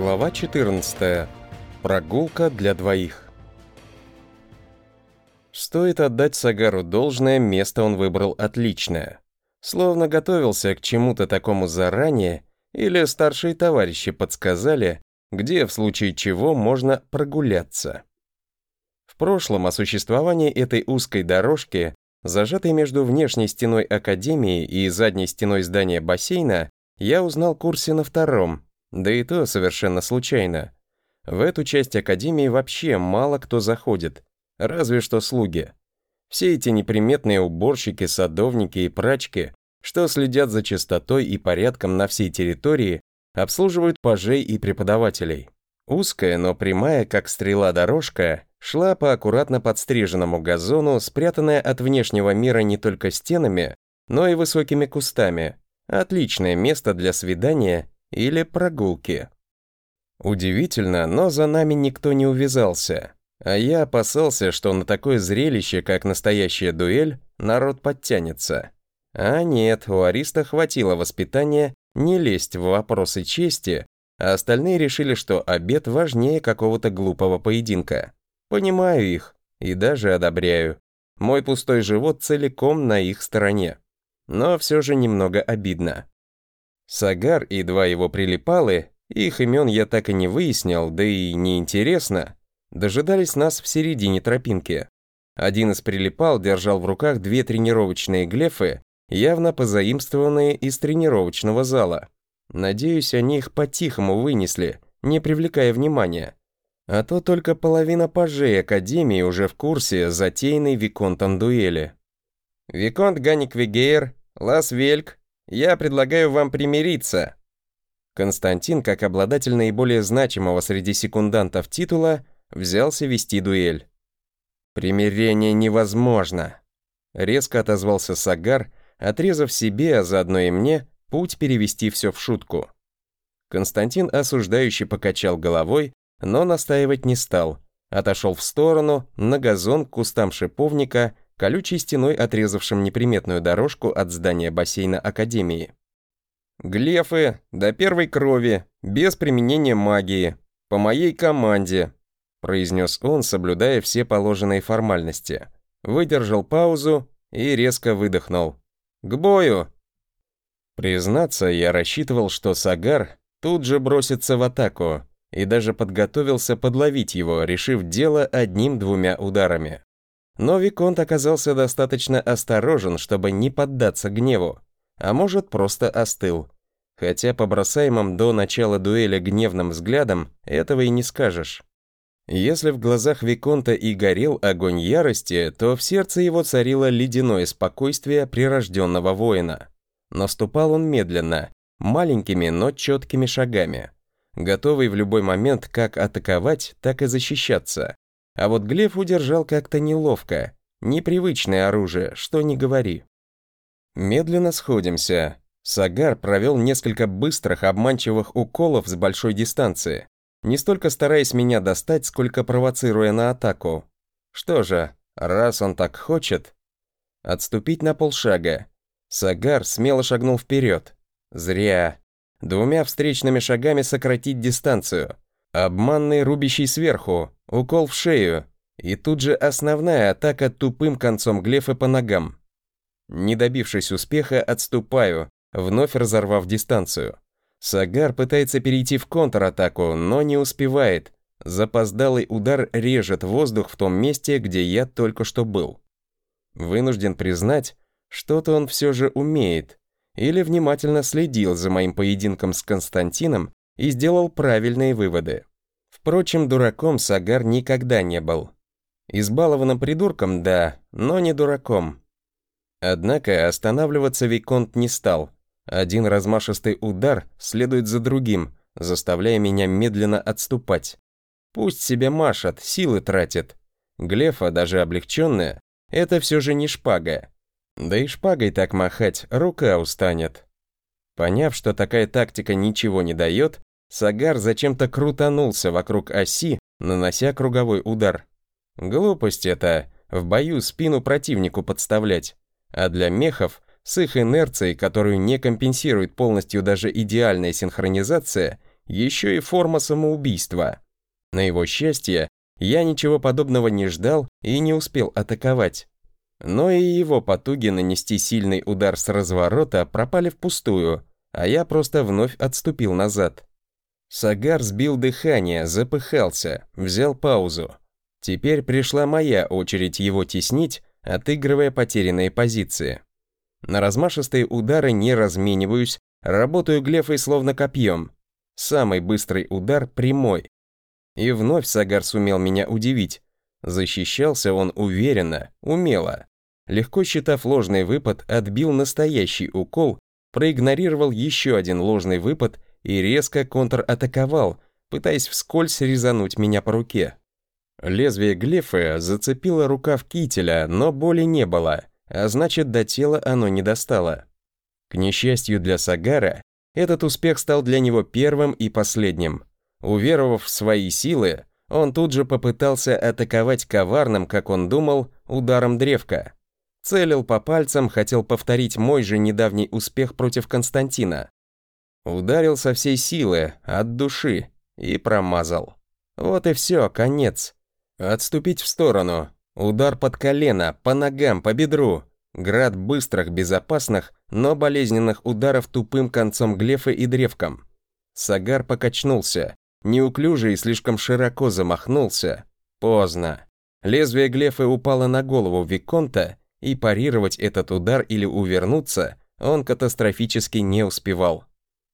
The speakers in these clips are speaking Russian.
Глава 14. Прогулка для двоих. Стоит отдать Сагару должное, место он выбрал отличное. Словно готовился к чему-то такому заранее, или старшие товарищи подсказали, где в случае чего можно прогуляться. В прошлом о существовании этой узкой дорожки, зажатой между внешней стеной академии и задней стеной здания бассейна, я узнал курсе на втором, да и то совершенно случайно. В эту часть академии вообще мало кто заходит, разве что слуги. Все эти неприметные уборщики, садовники и прачки, что следят за чистотой и порядком на всей территории, обслуживают пажей и преподавателей. Узкая, но прямая, как стрела дорожка, шла по аккуратно подстриженному газону, спрятанная от внешнего мира не только стенами, но и высокими кустами. Отличное место для свидания или прогулки. Удивительно, но за нами никто не увязался, а я опасался, что на такое зрелище, как настоящая дуэль, народ подтянется. А нет, у Ариста хватило воспитания не лезть в вопросы чести, а остальные решили, что обед важнее какого-то глупого поединка. Понимаю их и даже одобряю. Мой пустой живот целиком на их стороне. Но все же немного обидно. Сагар и два его прилипалы, их имен я так и не выяснил, да и неинтересно, дожидались нас в середине тропинки. Один из прилипал держал в руках две тренировочные глефы явно позаимствованные из тренировочного зала. Надеюсь, они их по-тихому вынесли, не привлекая внимания. А то только половина пажей Академии уже в курсе затеянной Виконтом дуэли. «Виконт Ганик Вегейр, Лас Вельк, я предлагаю вам примириться». Константин, как обладатель наиболее значимого среди секундантов титула, взялся вести дуэль. «Примирение невозможно», — резко отозвался Сагар, отрезав себе, а заодно и мне, путь перевести все в шутку. Константин осуждающе покачал головой, но настаивать не стал. Отошел в сторону, на газон к кустам шиповника, колючей стеной отрезавшим неприметную дорожку от здания бассейна Академии. «Глефы, до первой крови, без применения магии, по моей команде», произнес он, соблюдая все положенные формальности. Выдержал паузу и резко выдохнул. К бою!» Признаться, я рассчитывал, что Сагар тут же бросится в атаку, и даже подготовился подловить его, решив дело одним-двумя ударами. Но Виконт оказался достаточно осторожен, чтобы не поддаться гневу, а может, просто остыл. Хотя по бросаемым до начала дуэли гневным взглядом этого и не скажешь. Если в глазах Виконта и горел огонь ярости, то в сердце его царило ледяное спокойствие прирожденного воина. Наступал он медленно, маленькими, но четкими шагами, готовый в любой момент как атаковать, так и защищаться. А вот Глеб удержал как-то неловко, непривычное оружие, что не говори. Медленно сходимся. Сагар провел несколько быстрых обманчивых уколов с большой дистанции, не столько стараясь меня достать, сколько провоцируя на атаку. Что же, раз он так хочет... Отступить на полшага. Сагар смело шагнул вперед. Зря. Двумя встречными шагами сократить дистанцию. Обманный рубящий сверху, укол в шею. И тут же основная атака тупым концом глефа по ногам. Не добившись успеха, отступаю, вновь разорвав дистанцию. Сагар пытается перейти в контратаку, но не успевает. Запоздалый удар режет воздух в том месте, где я только что был. Вынужден признать, что-то он все же умеет. Или внимательно следил за моим поединком с Константином и сделал правильные выводы. Впрочем, дураком Сагар никогда не был. Избалованным придурком, да, но не дураком. Однако останавливаться Виконт не стал – один размашистый удар следует за другим, заставляя меня медленно отступать. Пусть себе машет, силы тратит. Глефа, даже облегченная, это все же не шпага. Да и шпагой так махать, рука устанет. Поняв, что такая тактика ничего не дает, Сагар зачем-то крутанулся вокруг оси, нанося круговой удар. Глупость это, в бою спину противнику подставлять. А для мехов с их инерцией, которую не компенсирует полностью даже идеальная синхронизация, еще и форма самоубийства. На его счастье, я ничего подобного не ждал и не успел атаковать. Но и его потуги нанести сильный удар с разворота пропали впустую, а я просто вновь отступил назад. Сагар сбил дыхание, запыхался, взял паузу. Теперь пришла моя очередь его теснить, отыгрывая потерянные позиции. На размашистые удары не размениваюсь, работаю глефой словно копьем. Самый быстрый удар прямой. И вновь Сагар сумел меня удивить. Защищался он уверенно, умело. Легко считав ложный выпад, отбил настоящий укол, проигнорировал еще один ложный выпад и резко контратаковал, пытаясь вскользь резануть меня по руке. Лезвие глефы зацепило рукав кителя, но боли не было, а значит, до тела оно не достало. К несчастью для Сагара, этот успех стал для него первым и последним. Уверовав в свои силы, он тут же попытался атаковать коварным, как он думал, ударом древка. Целил по пальцам, хотел повторить мой же недавний успех против Константина. Ударил со всей силы, от души, и промазал. Вот и все, конец. Отступить в сторону. Удар под колено, по ногам, по бедру. Град быстрых, безопасных, но болезненных ударов тупым концом глефы и древком. Сагар покачнулся. Неуклюже и слишком широко замахнулся. Поздно. Лезвие глефы упало на голову Виконта, и парировать этот удар или увернуться он катастрофически не успевал.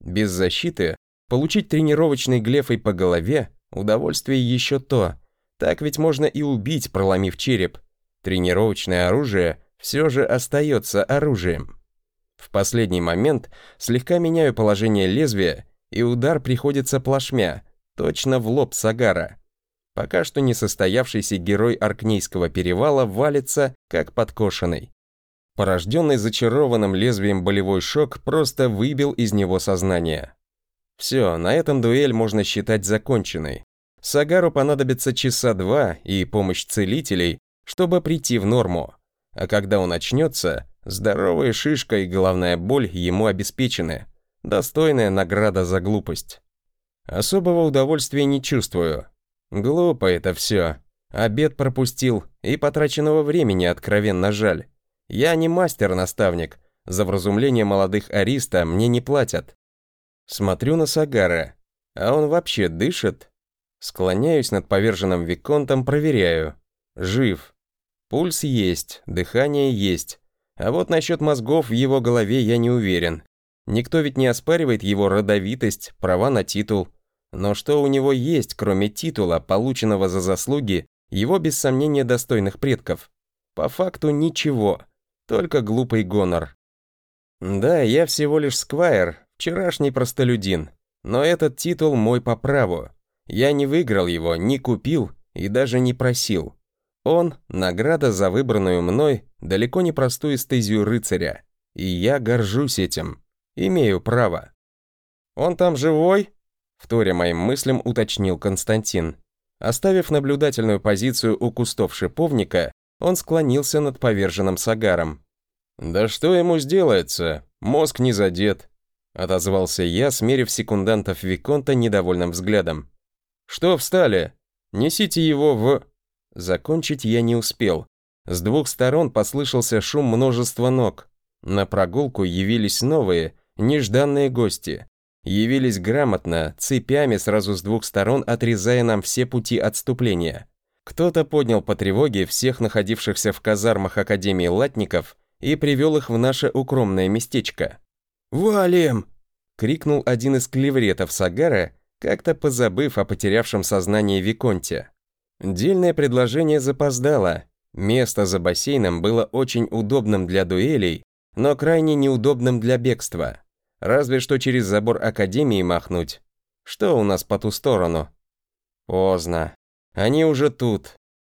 Без защиты получить тренировочной глефой по голове удовольствие еще то. Так ведь можно и убить, проломив череп. Тренировочное оружие все же остается оружием. В последний момент слегка меняю положение лезвия, и удар приходится плашмя, точно в лоб Сагара. Пока что несостоявшийся герой Аркнейского перевала валится, как подкошенный. Порожденный зачарованным лезвием болевой шок просто выбил из него сознание. Все, на этом дуэль можно считать законченной. Сагару понадобится часа два и помощь целителей, чтобы прийти в норму. А когда он очнется, здоровая шишка и головная боль ему обеспечены. Достойная награда за глупость. Особого удовольствия не чувствую. Глупо это все. Обед пропустил, и потраченного времени откровенно жаль. Я не мастер-наставник, за вразумление молодых ариста мне не платят. Смотрю на Сагара, а он вообще дышит? Склоняюсь над поверженным Виконтом, проверяю. Жив. Пульс есть, дыхание есть. А вот насчет мозгов в его голове я не уверен. Никто ведь не оспаривает его родовитость, права на титул. Но что у него есть, кроме титула, полученного за заслуги, его без сомнения достойных предков? По факту ничего, только глупый гонор. Да, я всего лишь сквайр, вчерашний простолюдин, но этот титул мой по праву. Я не выиграл его, не купил и даже не просил. Он — награда за выбранную мной далеко не простую стезию рыцаря, и я горжусь этим, имею право. «Он там живой?» Вторя моим мыслям уточнил Константин. Оставив наблюдательную позицию у кустов шиповника, он склонился над поверженным сагаром. «Да что ему сделается? Мозг не задет», — отозвался я, смерив секундантов Виконта недовольным взглядом. «Что встали? Несите его в...» Закончить я не успел. С двух сторон послышался шум множества ног. На прогулку явились новые, нежданные гости явились грамотно, цепями сразу с двух сторон отрезая нам все пути отступления. Кто-то поднял по тревоге всех находившихся в казармах Академии латников и привел их в наше укромное местечко. «Валим!» — крикнул один из клевретов Сагара, как-то позабыв о потерявшем сознание Виконте. Дельное предложение запоздало. Место за бассейном было очень удобным для дуэлей, но крайне неудобным для бегства. Разве что через забор Академии махнуть. Что у нас по ту сторону? Поздно. Они уже тут.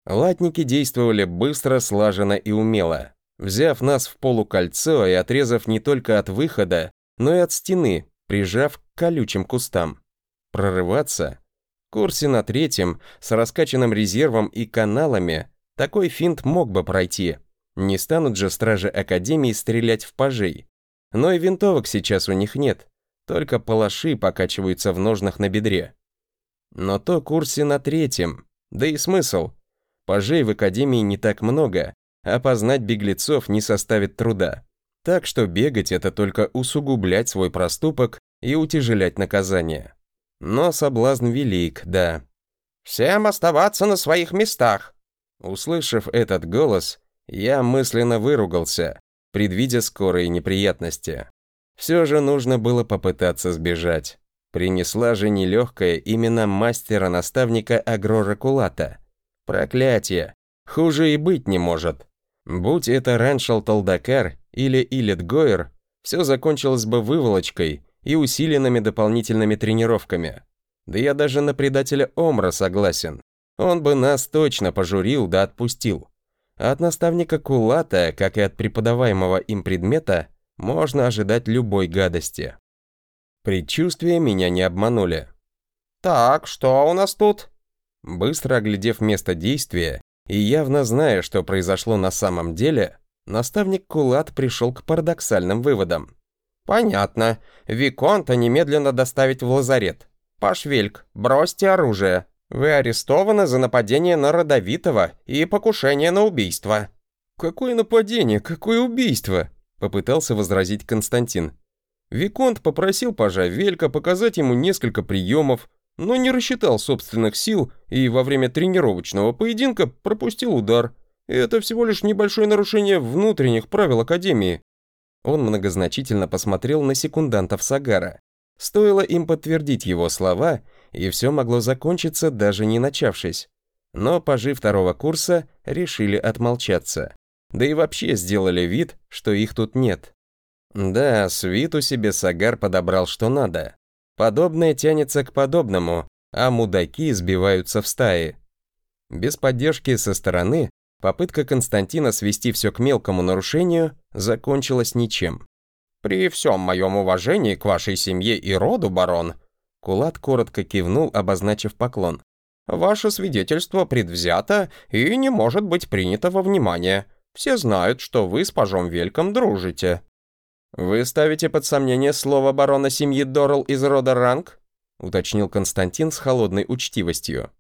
Латники действовали быстро, слаженно и умело, взяв нас в полукольцо и отрезав не только от выхода, но и от стены, прижав к колючим кустам. Прорываться? Курсе на третьем, с раскачанным резервом и каналами, такой финт мог бы пройти. Не станут же стражи Академии стрелять в пажей. Но и винтовок сейчас у них нет. только палаши покачиваются в ножнах на бедре. Но то курсе на третьем, да и смысл. Пажей в академии не так много, а познать беглецов не составит труда. Так что бегать это только усугублять свой проступок и утяжелять наказание. Но соблазн велик, да. «Всем оставаться на своих местах!» Услышав этот голос, я мысленно выругался, предвидя скорые неприятности. Все же нужно было попытаться сбежать. Принесла же нелегкая именно мастера-наставника Агрора Кулата. Проклятие! Хуже и быть не может. Будь это Раншал Талдакар или Илет Гойер, все закончилось бы выволочкой и усиленными дополнительными тренировками. Да я даже на предателя Омра согласен. Он бы нас точно пожурил да отпустил. А от наставника Кулата, как и от преподаваемого им предмета, можно ожидать любой гадости. Предчувствия меня не обманули. «Так, что у нас тут?» Быстро оглядев место действия и явно зная, что произошло на самом деле, наставник Кулат пришел к парадоксальным выводам. «Понятно. Виконта немедленно доставить в лазарет. Пашвельк, бросьте оружие. Вы арестованы за нападение на Родовитого и покушение на убийство». «Какое нападение? Какое убийство?» Попытался возразить Константин. Виконт попросил пажа Велька показать ему несколько приемов, но не рассчитал собственных сил и во время тренировочного поединка пропустил удар. Это всего лишь небольшое нарушение внутренних правил Академии. Он многозначительно посмотрел на секундантов Сагара. Стоило им подтвердить его слова, и все могло закончиться, даже не начавшись. Но пажи второго курса решили отмолчаться. Да и вообще сделали вид, что их тут нет. Да, свиту себе Сагар подобрал что надо. Подобное тянется к подобному, а мудаки сбиваются в стаи. Без поддержки со стороны попытка Константина свести все к мелкому нарушению закончилась ничем. «При всем моем уважении к вашей семье и роду, барон», Кулат коротко кивнул, обозначив поклон. «Ваше свидетельство предвзято и не может быть принято во внимание. Все знают, что вы с пажом Вельком дружите». «Вы ставите под сомнение слово барона семьи Дорл из рода Ранг?» уточнил Константин с холодной учтивостью.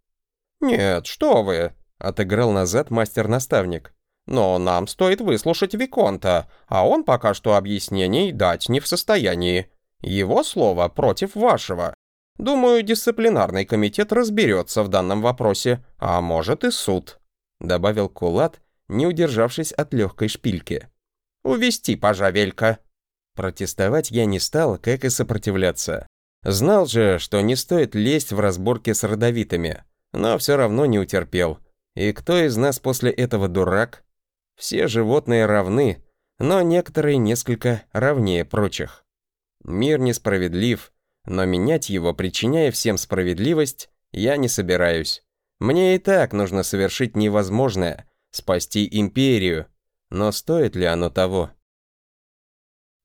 «Нет, что вы!» — отыграл назад мастер-наставник. «Но нам стоит выслушать Виконта, а он пока что объяснений дать не в состоянии. Его слово против вашего. Думаю, дисциплинарный комитет разберется в данном вопросе, а может и суд», — добавил Кулат, не удержавшись от легкой шпильки. «Увести пожавелька». Протестовать я не стал, как и сопротивляться. Знал же, что не стоит лезть в разборки с родовитыми, но все равно не утерпел. И кто из нас после этого дурак? Все животные равны, но некоторые несколько равнее прочих. Мир несправедлив, но менять его, причиняя всем справедливость, я не собираюсь. Мне и так нужно совершить невозможное, спасти империю. Но стоит ли оно того?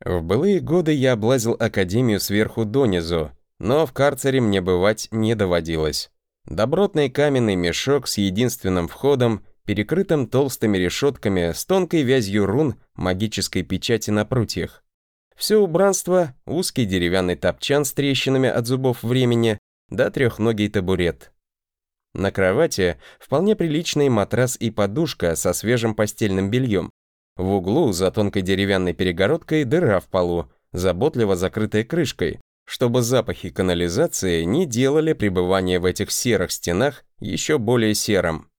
В былые годы я облазил академию сверху донизу, но в карцере мне бывать не доводилось. Добротный каменный мешок с единственным входом, перекрытым толстыми решетками с тонкой вязью рун магической печати на прутьях. Все убранство, узкий деревянный топчан с трещинами от зубов времени, да трехногий табурет. На кровати вполне приличный матрас и подушка со свежим постельным бельем, в углу за тонкой деревянной перегородкой дыра в полу, заботливо закрытая крышкой, чтобы запахи канализации не делали пребывание в этих серых стенах еще более серым.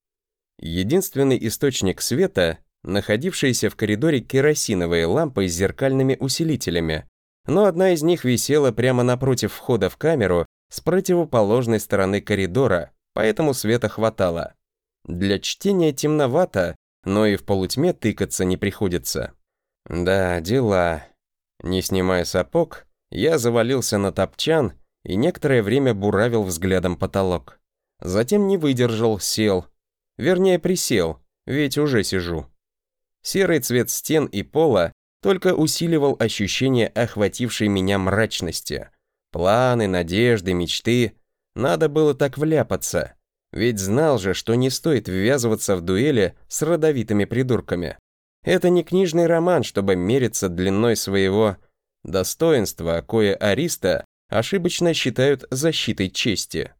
Единственный источник света, находившиеся в коридоре керосиновые лампы с зеркальными усилителями, но одна из них висела прямо напротив входа в камеру с противоположной стороны коридора, поэтому света хватало. Для чтения темновато, но и в полутьме тыкаться не приходится. Да, дела. Не снимая сапог, я завалился на топчан и некоторое время буравил взглядом потолок. Затем не выдержал, сел. Вернее, присел, ведь уже сижу. Серый цвет стен и пола только усиливал ощущение охватившей меня мрачности. Планы, надежды, мечты. Надо было так вляпаться. Ведь знал же, что не стоит ввязываться в дуэли с родовитыми придурками. Это не книжный роман, чтобы мериться длиной своего... достоинство, кое Ариста ошибочно считают защитой чести.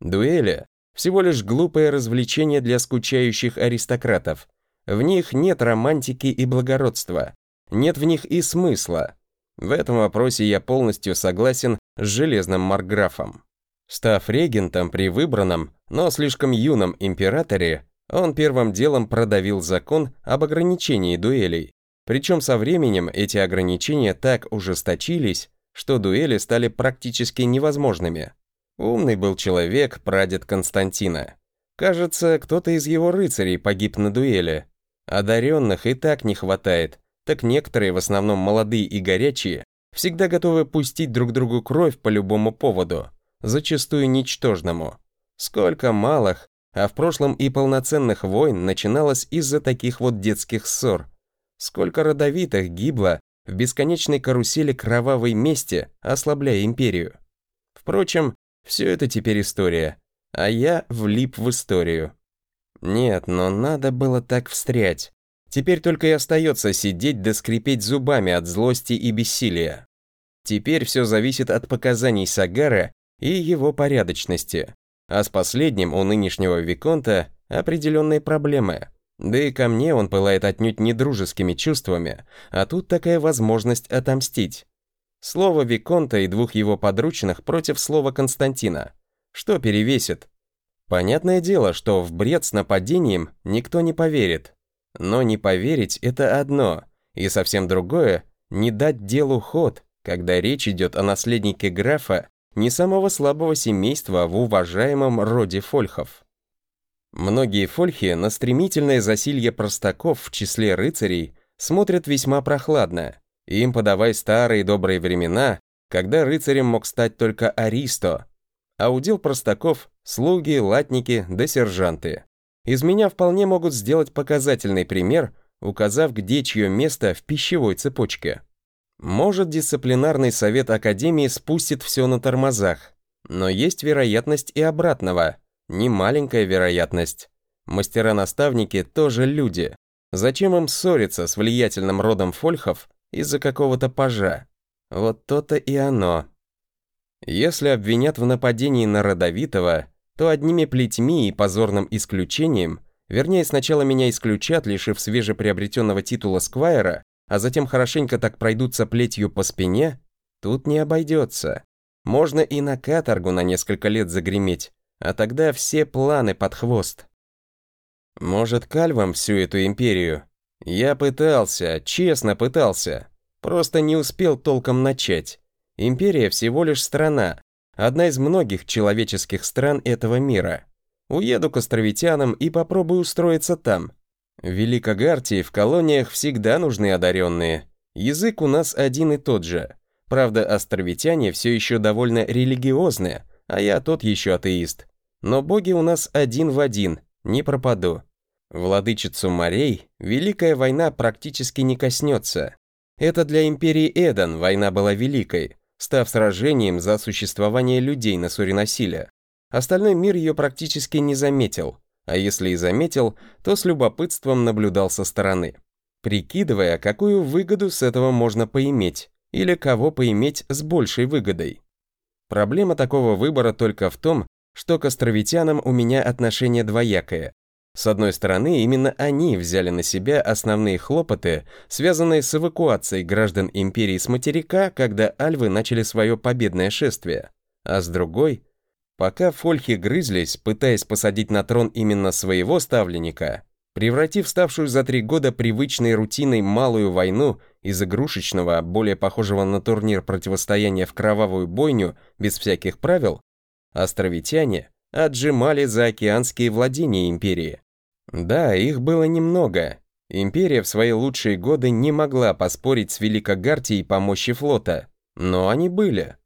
Дуэли – всего лишь глупое развлечение для скучающих аристократов. В них нет романтики и благородства, нет в них и смысла. В этом вопросе я полностью согласен с железным Марграфом. Став регентом при выбранном, но слишком юном императоре, он первым делом продавил закон об ограничении дуэлей. Причем со временем эти ограничения так ужесточились, что дуэли стали практически невозможными. Умный был человек, прадед Константина. Кажется, кто-то из его рыцарей погиб на дуэли. Одаренных и так не хватает, так некоторые, в основном молодые и горячие, всегда готовы пустить друг другу кровь по любому поводу, зачастую ничтожному. Сколько малых, а в прошлом и полноценных войн начиналось из-за таких вот детских ссор. Сколько родовитых гибло в бесконечной карусели кровавой мести, ослабляя империю. Впрочем, все это теперь история, а я влип в историю. Нет, но надо было так встрять. Теперь только и остается сидеть да скрипеть зубами от злости и бессилия. Теперь все зависит от показаний Сагара и его порядочности. А с последним у нынешнего Виконта определенные проблемы. Да и ко мне он пылает отнюдь не дружескими чувствами, а тут такая возможность отомстить. Слово Виконта и двух его подручных против слова Константина. Что перевесит? Понятное дело, что в бред с нападением никто не поверит. Но не поверить – это одно, и совсем другое – не дать делу ход, когда речь идет о наследнике графа не самого слабого семейства в уважаемом роде фольхов. Многие фольхи на стремительное засилье простаков в числе рыцарей смотрят весьма прохладно. Им подавай старые добрые времена, когда рыцарем мог стать только Аристо, а удел простаков – слуги, латники да сержанты. Из меня вполне могут сделать показательный пример, указав, где чье место в пищевой цепочке. Может, дисциплинарный совет Академии спустит все на тормозах, но есть вероятность и обратного, не маленькая вероятность. Мастера-наставники тоже люди. Зачем им ссориться с влиятельным родом фольхов из-за какого-то пажа? Вот то-то и оно. Если обвинят в нападении на родовитого, то одними плетьми и позорным исключением, вернее, сначала меня исключат, лишив свежеприобретенного титула Сквайра, а затем хорошенько так пройдутся плетью по спине, тут не обойдется. Можно и на каторгу на несколько лет загреметь, а тогда все планы под хвост. Может, кальвам всю эту империю? Я пытался, честно пытался. Просто не успел толком начать. Империя всего лишь страна, одна из многих человеческих стран этого мира. Уеду к островитянам и попробую устроиться там. В Великогартии в колониях всегда нужны одаренные. Язык у нас один и тот же. Правда, островитяне все еще довольно религиозные, а я тот еще атеист. Но боги у нас один в один, не пропаду. Владычицу морей Великая война практически не коснется. Это для империи Эдан война была великой, став сражением за существование людей на Суриносиле. Остальной мир ее практически не заметил, а если и заметил, то с любопытством наблюдал со стороны, прикидывая, какую выгоду с этого можно поиметь, или кого поиметь с большей выгодой. Проблема такого выбора только в том, что к островитянам у меня отношение двоякое. С одной стороны, именно они взяли на себя основные хлопоты, связанные с эвакуацией граждан империи с материка, когда альвы начали свое победное шествие. А с другой, пока фольхи грызлись, пытаясь посадить на трон именно своего ставленника, превратив ставшую за три года привычной рутиной малую войну из игрушечного, более похожего на турнир противостояния в кровавую бойню без всяких правил, островитяне отжимали заокеанские владения империи. Да, их было немного. Империя в свои лучшие годы не могла поспорить с Великогартией по мощи флота, но они были.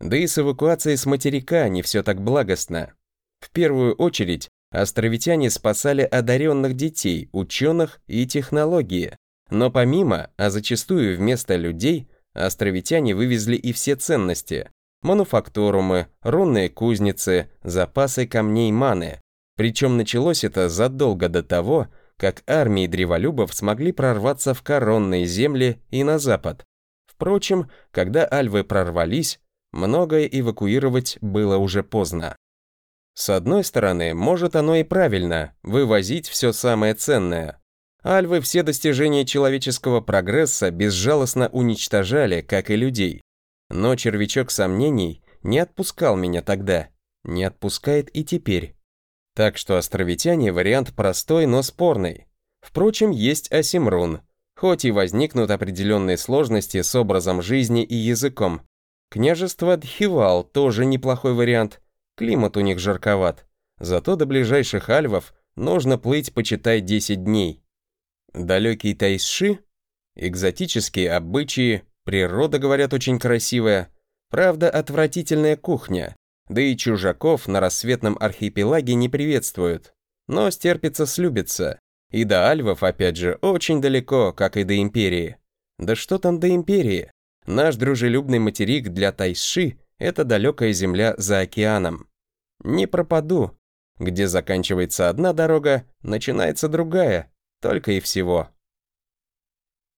Да и с эвакуацией с материка не все так благостно. В первую очередь, островитяне спасали одаренных детей, ученых и технологии. Но помимо, а зачастую вместо людей, островитяне вывезли и все ценности. Мануфактурумы, рунные кузницы, запасы камней маны, причем началось это задолго до того, как армии древолюбов смогли прорваться в коронные земли и на запад. Впрочем, когда альвы прорвались, многое эвакуировать было уже поздно. С одной стороны, может оно и правильно, вывозить все самое ценное. Альвы все достижения человеческого прогресса безжалостно уничтожали, как и людей. Но червячок сомнений не отпускал меня тогда, не отпускает и теперь. Так что островитяне вариант простой, но спорный. Впрочем, есть Асимрун, хоть и возникнут определенные сложности с образом жизни и языком. Княжество Дхивал тоже неплохой вариант, климат у них жарковат. Зато до ближайших альвов нужно плыть, почитай, 10 дней. Далекий Тайши, экзотические обычаи, природа, говорят, очень красивая, правда, отвратительная кухня, да и чужаков на рассветном архипелаге не приветствуют. Но стерпится слюбится. И до Альвов, опять же, очень далеко, как и до Империи. Да что там до Империи? Наш дружелюбный материк для Тайши — это далекая земля за океаном. Не пропаду. Где заканчивается одна дорога, начинается другая. Только и всего.